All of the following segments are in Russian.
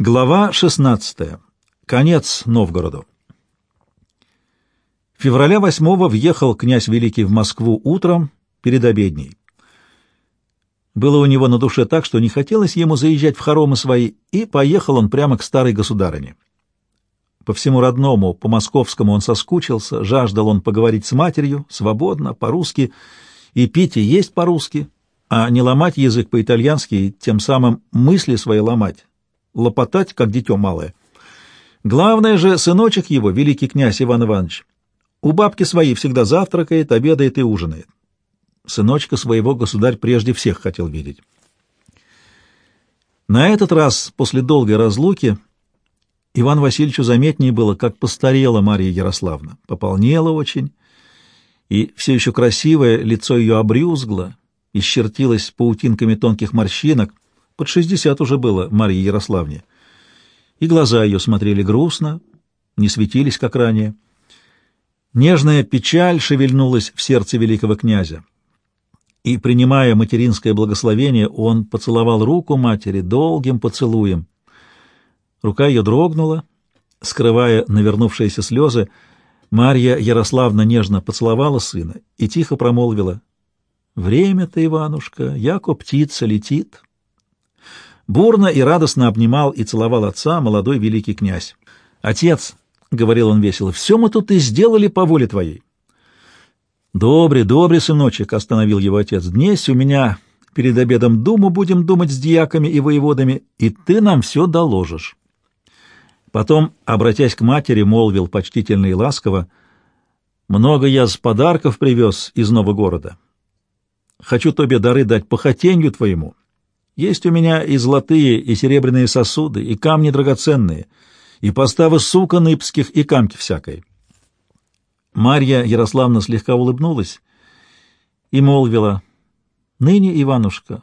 Глава 16. Конец Новгороду. Февраля 8 въехал князь Великий в Москву утром перед обедней. Было у него на душе так, что не хотелось ему заезжать в хоромы свои, и поехал он прямо к старой государыне. По всему родному, по московскому он соскучился, жаждал он поговорить с матерью, свободно, по-русски, и пить и есть по-русски, а не ломать язык по-итальянски и тем самым мысли свои ломать, лопотать, как дитё малое. Главное же, сыночек его, великий князь Иван Иванович, у бабки своей всегда завтракает, обедает и ужинает. Сыночка своего государь прежде всех хотел видеть. На этот раз, после долгой разлуки, Иван Васильевичу заметнее было, как постарела Марья Ярославна. Пополнела очень, и все еще красивое лицо ее обрюзгло, исчертилось паутинками тонких морщинок. Под шестьдесят уже было Марье Ярославне. И глаза ее смотрели грустно, не светились, как ранее. Нежная печаль шевельнулась в сердце великого князя. И, принимая материнское благословение, он поцеловал руку матери долгим поцелуем. Рука ее дрогнула, скрывая навернувшиеся слезы. Марья Ярославна нежно поцеловала сына и тихо промолвила. «Время-то, Иванушка, яко птица летит». Бурно и радостно обнимал и целовал отца молодой великий князь. «Отец», — говорил он весело, — «все мы тут и сделали по воле твоей». «Добрый, добрый, сыночек», — остановил его отец, — «днесь у меня перед обедом думу будем думать с дьяками и воеводами, и ты нам все доложишь». Потом, обратясь к матери, молвил почтительно и ласково, «Много я с подарков привез из нового города. Хочу тебе дары дать по хотенью твоему. Есть у меня и золотые, и серебряные сосуды, и камни драгоценные, и поставы сукон ипских, и камки всякой». Марья Ярославна слегка улыбнулась и молвила, «Ныне, Иванушка,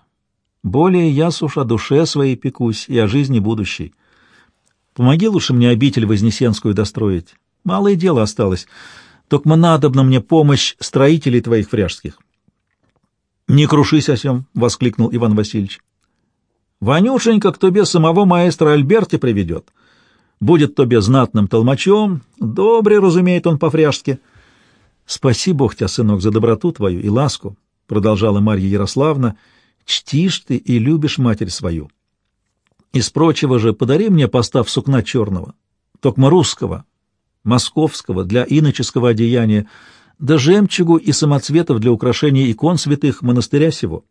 более я суш о душе своей пекусь и о жизни будущей». Помоги лучше мне обитель Вознесенскую достроить. Малое дело осталось. Только надобна мне помощь строителей твоих фряжских. — Не крушись о сем, — воскликнул Иван Васильевич. — Ванюшенька к тебе самого маэстро Альберти приведет. Будет тебе знатным толмачом, добре разумеет он по-фряжски. — Спаси Бог тебя, сынок, за доброту твою и ласку, — продолжала Марья Ярославна, — чтишь ты и любишь матерь свою. Из прочего же подари мне постав сукна черного, токма русского, московского, для иноческого одеяния, да жемчугу и самоцветов для украшения икон святых монастыря сего,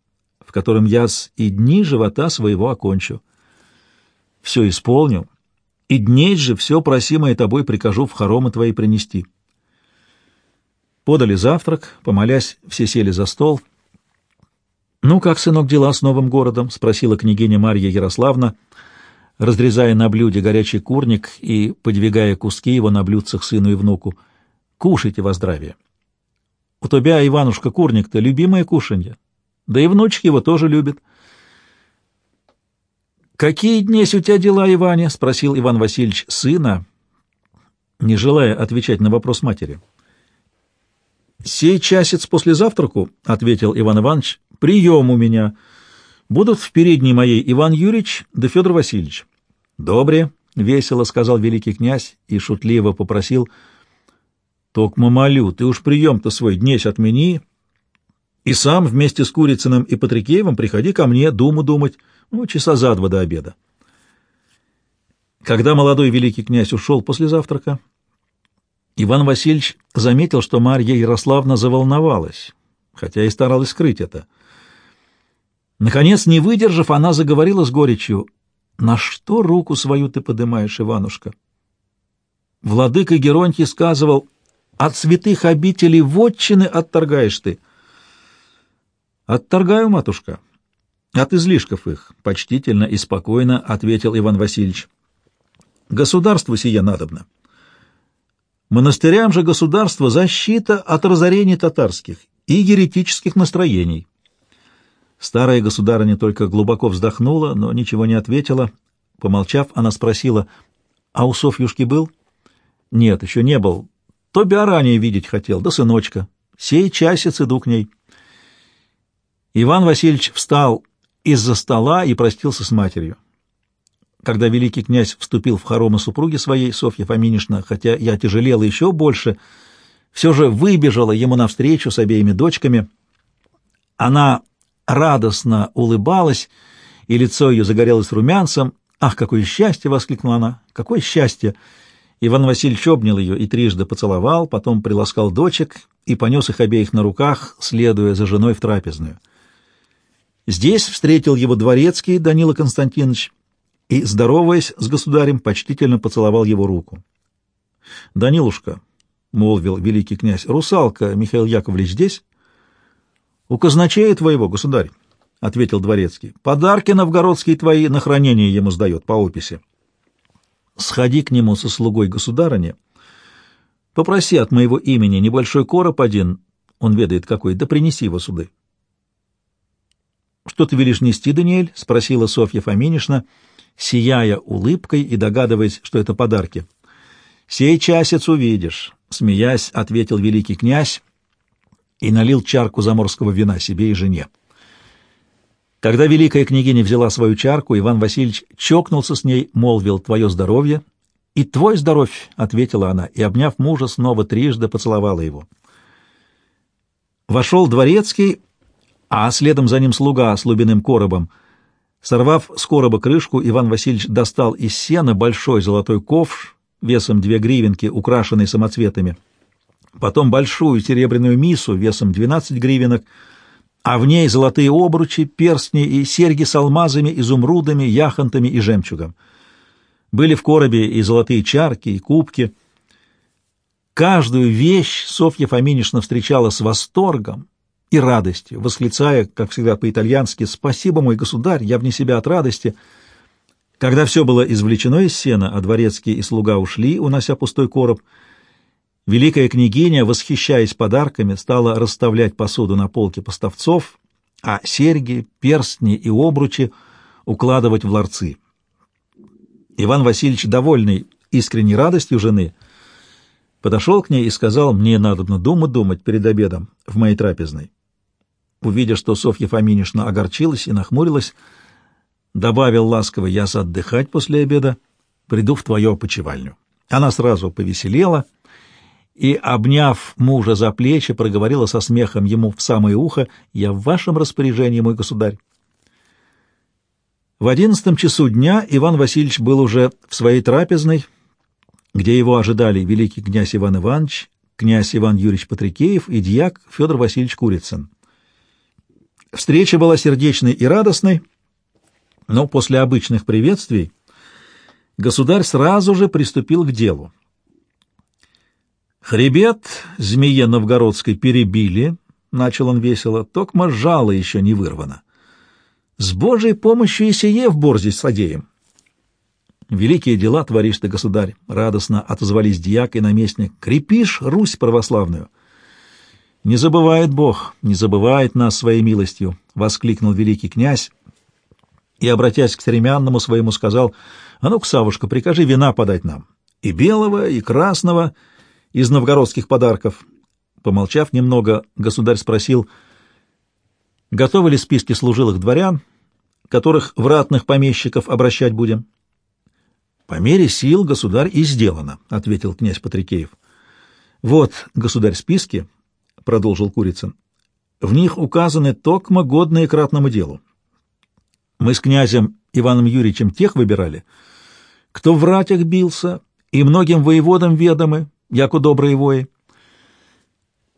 котором я с и дни живота своего окончу. Все исполню, и дней же все просимое тобой прикажу в хоромы твои принести. Подали завтрак, помолясь, все сели за стол. «Ну, как, сынок, дела с новым городом?» — спросила княгиня Марья Ярославна, разрезая на блюде горячий курник и подвигая куски его на блюдцах сыну и внуку. «Кушайте во здравие!» «У тебя, Иванушка, курник-то любимое кушанье, да и внучек его тоже любит». «Какие днесь у тебя дела, Иваня?» — спросил Иван Васильевич сына, не желая отвечать на вопрос матери. «Сей часец после завтраку», — ответил Иван Иванович, — «прием у меня» Будут в передней моей Иван Юрьевич да Федор Васильевич. — Добре, — весело сказал великий князь и шутливо попросил. — Токмо молю, ты уж прием-то свой днесь отмени, и сам вместе с Курицыным и Патрикеевым приходи ко мне думу думать, ну, часа за два до обеда. Когда молодой великий князь ушел после завтрака, Иван Васильевич заметил, что Марья Ярославна заволновалась, хотя и старалась скрыть это — Наконец, не выдержав, она заговорила с горечью. «На что руку свою ты подымаешь, Иванушка?» Владыка Геронтий сказывал, «От святых обителей вотчины отторгаешь ты». «Отторгаю, матушка, от излишков их», — почтительно и спокойно ответил Иван Васильевич. «Государству сие надобно. Монастырям же государства защита от разорений татарских и еретических настроений». Старая государыня только глубоко вздохнула, но ничего не ответила. Помолчав, она спросила, «А у Софьюшки был?» «Нет, еще не был. Тобя ранее видеть хотел, да сыночка. Сей часец иду к ней». Иван Васильевич встал из-за стола и простился с матерью. когда великий князь вступил в хоромы супруги своей, Софья Фоминишна, хотя я тяжелела еще больше, все же выбежала ему навстречу с обеими дочками. Она радостно улыбалась, и лицо ее загорелось румянцем. «Ах, какое счастье!» — воскликнула она. «Какое счастье!» Иван Васильевич обнял ее и трижды поцеловал, потом приласкал дочек и понес их обеих на руках, следуя за женой в трапезную. Здесь встретил его дворецкий Данила Константинович и, здороваясь с государем, почтительно поцеловал его руку. — Данилушка, — молвил великий князь, — русалка Михаил Яковлевич здесь? — У казначея твоего, государь, — ответил дворецкий. — Подарки новгородские твои на хранение ему сдает по описи. — Сходи к нему со слугой государыни, попроси от моего имени небольшой короб один, он ведает какой, да принеси его суды. — Что ты велишь нести, Даниэль? — спросила Софья Фоминишна. — сияя улыбкой и догадываясь, что это подарки. «Сей часец увидишь», — смеясь, ответил великий князь и налил чарку заморского вина себе и жене. Когда великая княгиня взяла свою чарку, Иван Васильевич чокнулся с ней, молвил «Твое здоровье!» «И твой здоровье!» — ответила она, и, обняв мужа, снова трижды поцеловала его. Вошел дворецкий, а следом за ним слуга с лубиным коробом — Сорвав с короба крышку, Иван Васильевич достал из сена большой золотой ковш весом две гривенки, украшенный самоцветами, потом большую серебряную мису весом 12 гривенок, а в ней золотые обручи, перстни и серьги с алмазами, изумрудами, яхонтами и жемчугом. Были в коробе и золотые чарки, и кубки. Каждую вещь Софья Фоминишна встречала с восторгом, и радостью, восклицая, как всегда по-итальянски, «Спасибо, мой государь, я вне себя от радости». Когда все было извлечено из сена, а дворецкий и слуга ушли, унося пустой короб, великая княгиня, восхищаясь подарками, стала расставлять посуду на полке поставцов, а серьги, перстни и обручи укладывать в ларцы. Иван Васильевич, довольный искренней радостью жены, подошел к ней и сказал, «Мне надо думать думать перед обедом в моей трапезной». Увидя, что Софья Фоминишна огорчилась и нахмурилась, добавил ласково, «Я отдыхать после обеда, приду в твою опочивальню». Она сразу повеселела и, обняв мужа за плечи, проговорила со смехом ему в самое ухо, «Я в вашем распоряжении, мой государь». В одиннадцатом часу дня Иван Васильевич был уже в своей трапезной, где его ожидали великий князь Иван Иванович, князь Иван Юрьевич Патрикеев и дьяк Федор Васильевич Курицын. Встреча была сердечной и радостной, но после обычных приветствий государь сразу же приступил к делу. «Хребет змее новгородской перебили», — начал он весело, — «токмо жало еще не вырвано. С Божьей помощью и сие в борзе содеем». «Великие дела творишь ты, государь!» — радостно отозвались дьяк и наместник. «Крепишь Русь православную!» «Не забывает Бог, не забывает нас своей милостью!» — воскликнул великий князь и, обратясь к стремянному своему, сказал, «А ну-ка, Савушка, прикажи вина подать нам, и белого, и красного, из новгородских подарков». Помолчав немного, государь спросил, «Готовы ли списки служилых дворян, которых в ратных помещиков обращать будем?» «По мере сил, государь, и сделано», — ответил князь Патрикеев. «Вот, государь, списки, — продолжил Курицын. — В них указаны токмо годные к ратному делу. Мы с князем Иваном Юрьевичем тех выбирали, кто в ратях бился, и многим воеводам ведомы, яко добрые вои.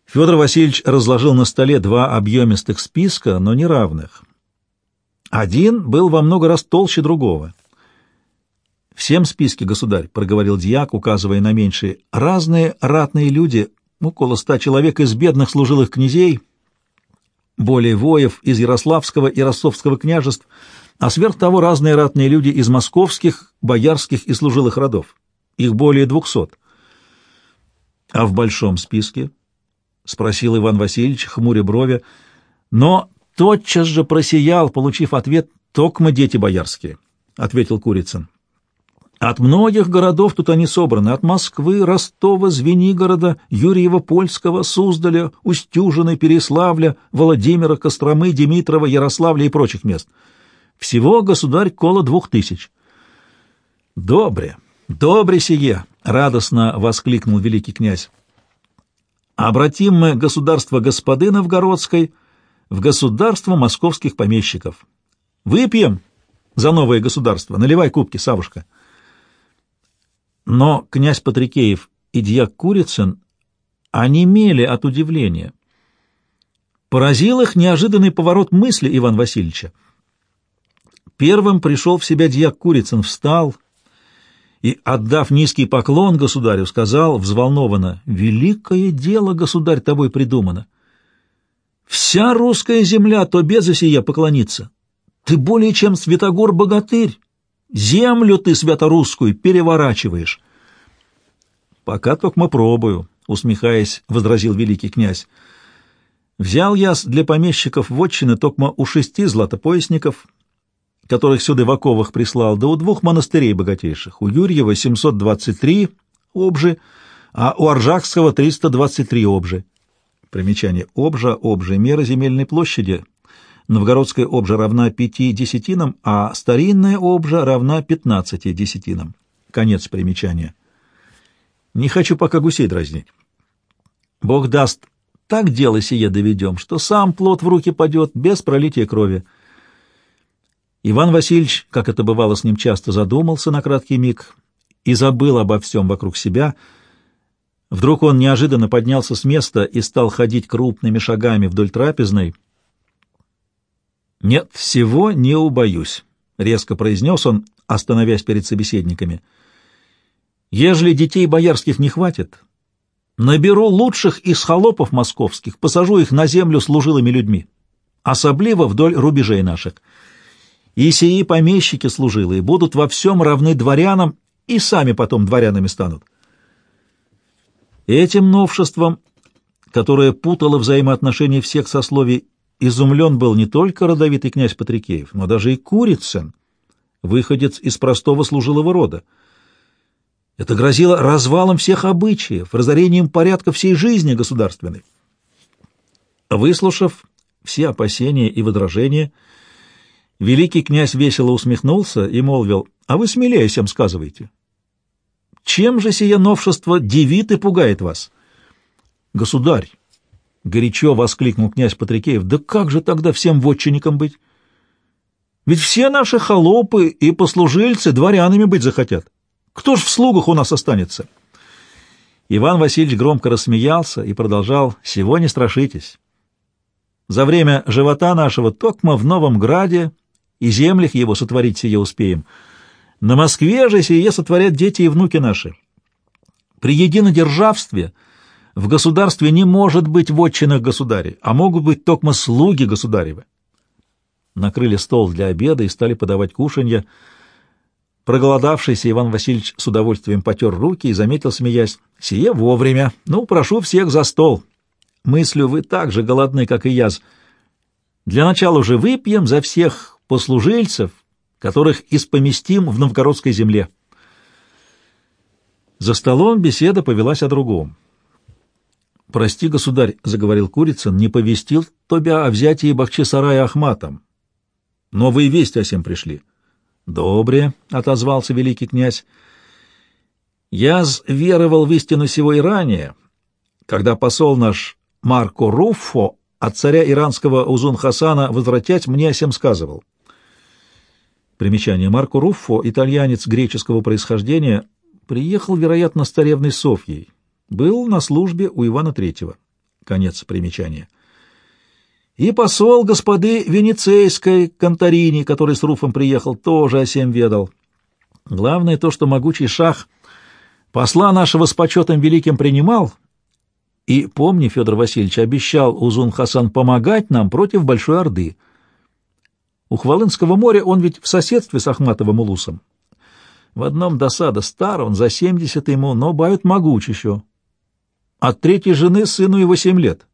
Федор Васильевич разложил на столе два объемистых списка, но неравных. Один был во много раз толще другого. «Всем списке, государь», — проговорил дьяк, указывая на меньшие, — «разные ратные люди около ста человек из бедных служилых князей, более воев из Ярославского и Ростовского княжеств, а сверх того разные ратные люди из московских, боярских и служилых родов. Их более двухсот. — А в большом списке? — спросил Иван Васильевич, хмуря брови, но тотчас же просиял, получив ответ «Токмо дети боярские», — ответил Курицын. От многих городов тут они собраны, от Москвы, Ростова, Звенигорода, Юрьева-Польского, Суздаля, Устюжины, Переславля, Владимира, Костромы, Димитрова, Ярославля и прочих мест. Всего, государь, коло двух тысяч. Добре, добре сие, радостно воскликнул великий князь. Обратим мы государство господы Новгородской в государство московских помещиков. Выпьем за новое государство. Наливай кубки, Савушка. Но князь Патрикеев и дьяк Курицын онемели от удивления. Поразил их неожиданный поворот мысли Ивана Васильевича. Первым пришел в себя дьяк Курицын, встал и, отдав низкий поклон государю, сказал взволнованно, «Великое дело, государь, тобой придумано. Вся русская земля то за сия поклонится. Ты более чем святогор-богатырь. Землю ты святорусскую переворачиваешь». «Пока только мы пробую», — усмехаясь, возразил великий князь. «Взял я для помещиков вотчины токма у шести златопоясников, которых сюда в оковах прислал, да у двух монастырей богатейших, у Юрьева 723 обжи, а у Аржакского 323 обжи. Примечание. Обжа, обжи, мера земельной площади. Новгородская обжа равна пяти десятинам, а старинная обжа равна пятнадцати десятинам. Конец примечания. Не хочу пока гусей дразнить. Бог даст, так дело сие доведем, что сам плод в руки падет без пролития крови. Иван Васильевич, как это бывало с ним часто, задумался на краткий миг и забыл обо всем вокруг себя. Вдруг он неожиданно поднялся с места и стал ходить крупными шагами вдоль трапезной. «Нет, всего не убоюсь», — резко произнес он, остановясь перед собеседниками. «Ежели детей боярских не хватит, наберу лучших из холопов московских, посажу их на землю служилыми людьми, особливо вдоль рубежей наших». И сии помещики служилые будут во всем равны дворянам и сами потом дворянами станут. Этим новшеством, которое путало взаимоотношения всех сословий, изумлен был не только родовитый князь Патрикеев, но даже и Курицын, выходец из простого служилого рода. Это грозило развалом всех обычаев, разорением порядка всей жизни государственной. Выслушав все опасения и возражения, Великий князь весело усмехнулся и молвил, «А вы смелее всем сказывайте. Чем же сие новшество дивит и пугает вас?» «Государь!» — горячо воскликнул князь Патрикеев, «Да как же тогда всем вотчинникам быть? Ведь все наши холопы и послужильцы дворянами быть захотят. Кто ж в слугах у нас останется?» Иван Васильевич громко рассмеялся и продолжал, «Сего не страшитесь. За время живота нашего токма в Новом Граде и землях его сотворить сие успеем. На Москве же сие сотворят дети и внуки наши. При единодержавстве в государстве не может быть вотчинных государей, а могут быть только слуги государевы. Накрыли стол для обеда и стали подавать кушанья. Проголодавшийся Иван Васильевич с удовольствием потер руки и заметил, смеясь, «Сие вовремя. Ну, прошу всех за стол. Мыслю, вы так же голодны, как и я. Для начала уже выпьем за всех послужильцев, которых испоместим в новгородской земле. За столом беседа повелась о другом. «Прости, государь», — заговорил Курицын, — «не повестил тебя о взятии Бахчисарая Ахматом. Новые вести о сем пришли». «Добре», — отозвался великий князь. «Я веровал в истину сего и ранее, когда посол наш Марко Руффо от царя иранского Узун-Хасана возвратять мне о сем сказывал. Примечание. Марко Руффо, итальянец греческого происхождения, приехал, вероятно, с царевной Софьей. Был на службе у Ивана Третьего. Конец примечания. И посол господы Венецейской Конторини, который с Руфом приехал, тоже о сем ведал. Главное то, что могучий шах посла нашего с почетом великим принимал, и, помни, Федор Васильевич обещал Узун Хасан помогать нам против Большой Орды. У Хвалынского моря он ведь в соседстве с Ахматовым Улусом. В одном досада стар он, за семьдесят ему, но бают могуч еще. От третьей жены сыну его семь лет.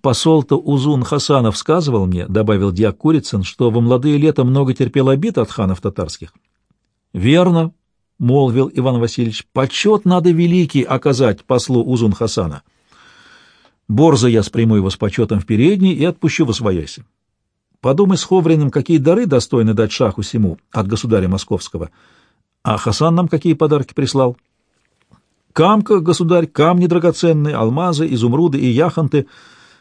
Посол-то Узун Хасанов сказывал мне, — добавил дьяк Курицын, — что во молодые лета много терпел обид от ханов татарских. — Верно, — молвил Иван Васильевич, — почет надо великий оказать послу Узун Хасана. Борза я спряму его с почетом в передней и отпущу во свояси. подумай с Ховриным, какие дары достойны дать шаху сему от государя московского. А Хасан нам какие подарки прислал? Камка, государь, камни драгоценные, алмазы, изумруды и яхонты,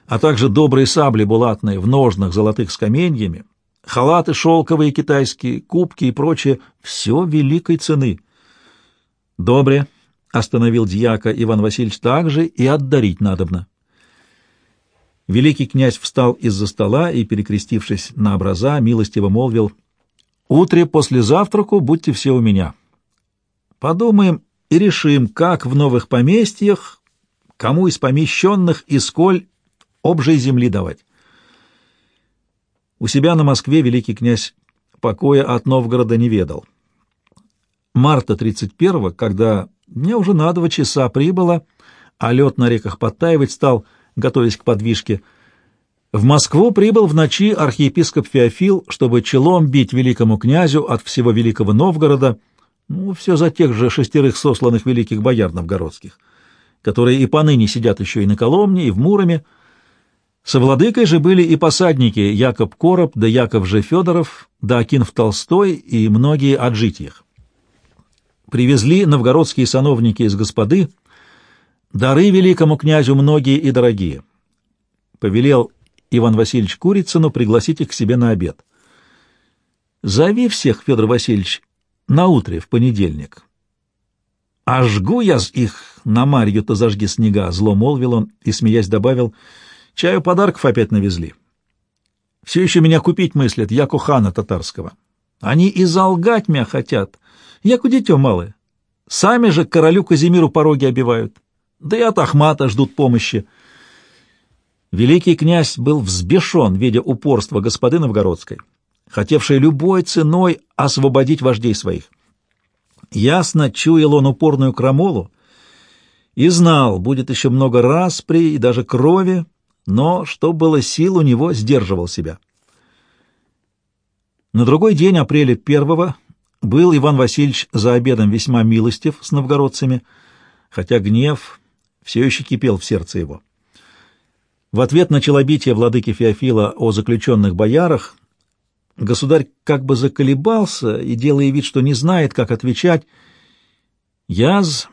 а также добрые сабли булатные в ножнах золотых с каменьями, халаты шелковые китайские, кубки и прочее — все великой цены. Добре, — остановил дьяка Иван Васильевич, — также и отдарить надобно. Великий князь встал из-за стола и, перекрестившись на образа, милостиво молвил, «Утре после завтраку будьте все у меня. Подумаем и решим, как в новых поместьях, кому из помещенных и сколь обжей земли давать». У себя на Москве великий князь покоя от Новгорода не ведал. Марта 31-го, когда мне уже на два часа прибыло, а лед на реках подтаивать стал, готовясь к подвижке, в Москву прибыл в ночи архиепископ Феофил, чтобы челом бить великому князю от всего великого Новгорода, ну, все за тех же шестерых сосланных великих бояр новгородских, которые и поныне сидят еще и на Коломне, и в Муроме, со владыкой же были и посадники Якоб Короб, да Яков же Федоров, да Акинф Толстой и многие отжитиях. Привезли новгородские сановники из господы дары великому князю многие и дорогие. Повелел Иван Васильевич Курицыну пригласить их к себе на обед. «Зови всех, Федор Васильевич, на утре, в понедельник». «А жгу я их на Марью-то зажги снега», — зло молвил он и, смеясь, добавил — Чаю подарков опять навезли. Все еще меня купить мыслят, яку хана татарского. Они и залгать меня хотят. Яку дитё малое. Сами же королю Казимиру пороги обивают. Да и от Ахмата ждут помощи. Великий князь был взбешен, видя упорство господы Новгородской, хотевшей любой ценой освободить вождей своих. Ясно чуял он упорную крамолу и знал, будет еще много распри и даже крови, но, что было сил, у него сдерживал себя. На другой день, апреля первого, был Иван Васильевич за обедом весьма милостив с новгородцами, хотя гнев все еще кипел в сердце его. В ответ на челобитие владыки Феофила о заключенных боярах государь как бы заколебался и, делая вид, что не знает, как отвечать, «Яз,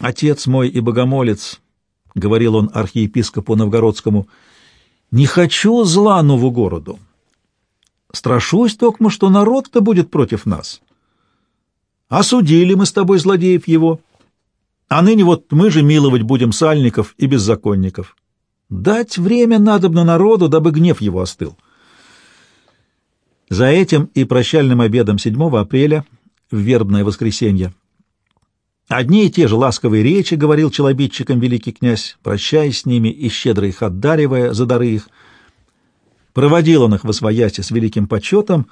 отец мой и богомолец, — говорил он архиепископу Новгородскому, — «не хочу зла нову городу. Страшусь только, что народ-то будет против нас. Осудили мы с тобой злодеев его, а ныне вот мы же миловать будем сальников и беззаконников. Дать время надобно народу, дабы гнев его остыл». За этим и прощальным обедом 7 апреля, в вербное воскресенье, Одни и те же ласковые речи говорил челобитчикам великий князь, прощаясь с ними и щедро их отдаривая за дары их. Проводил он их во свояси с великим почетом,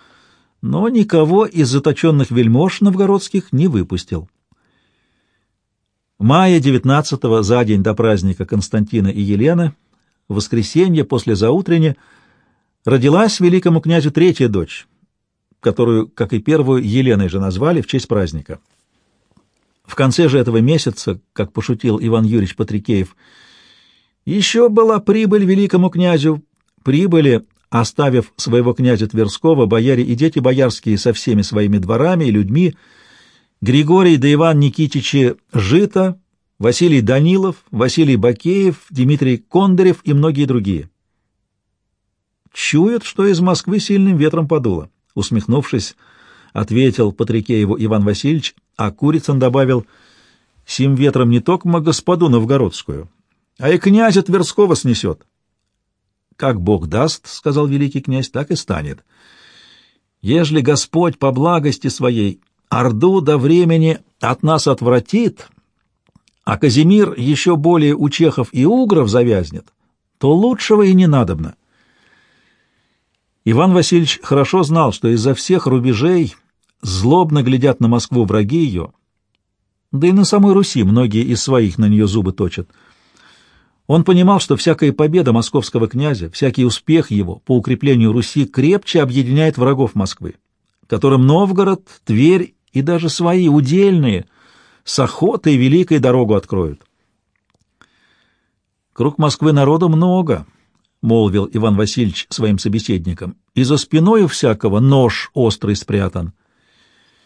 но никого из заточенных вельмож новгородских не выпустил. Мая 19-го, за день до праздника Константина и Елены, воскресенье после заутренне, родилась великому князю третья дочь, которую, как и первую, Еленой же назвали в честь праздника. В конце же этого месяца, как пошутил Иван Юрьевич Патрикеев, еще была прибыль великому князю, прибыли, оставив своего князя Тверского, бояре и дети боярские со всеми своими дворами и людьми, Григорий да Иван Никитичи Жито, Василий Данилов, Василий Бакеев, Дмитрий Кондарев и многие другие. «Чуют, что из Москвы сильным ветром подуло», — усмехнувшись, ответил Патрикееву Иван Васильевич, а Курицын добавил, «Сим ветром не только господу новгородскую, а и князя Тверского снесет». «Как Бог даст, — сказал великий князь, — так и станет. Ежели Господь по благости своей Орду до времени от нас отвратит, а Казимир еще более у чехов и угров завязнет, то лучшего и не надобно. Иван Васильевич хорошо знал, что из-за всех рубежей злобно глядят на Москву враги ее, да и на самой Руси многие из своих на нее зубы точат. Он понимал, что всякая победа московского князя, всякий успех его по укреплению Руси крепче объединяет врагов Москвы, которым Новгород, Тверь и даже свои удельные с охотой великой дорогу откроют. Круг Москвы народу много, — молвил Иван Васильевич своим собеседникам, — «и за спиной у всякого нож острый спрятан.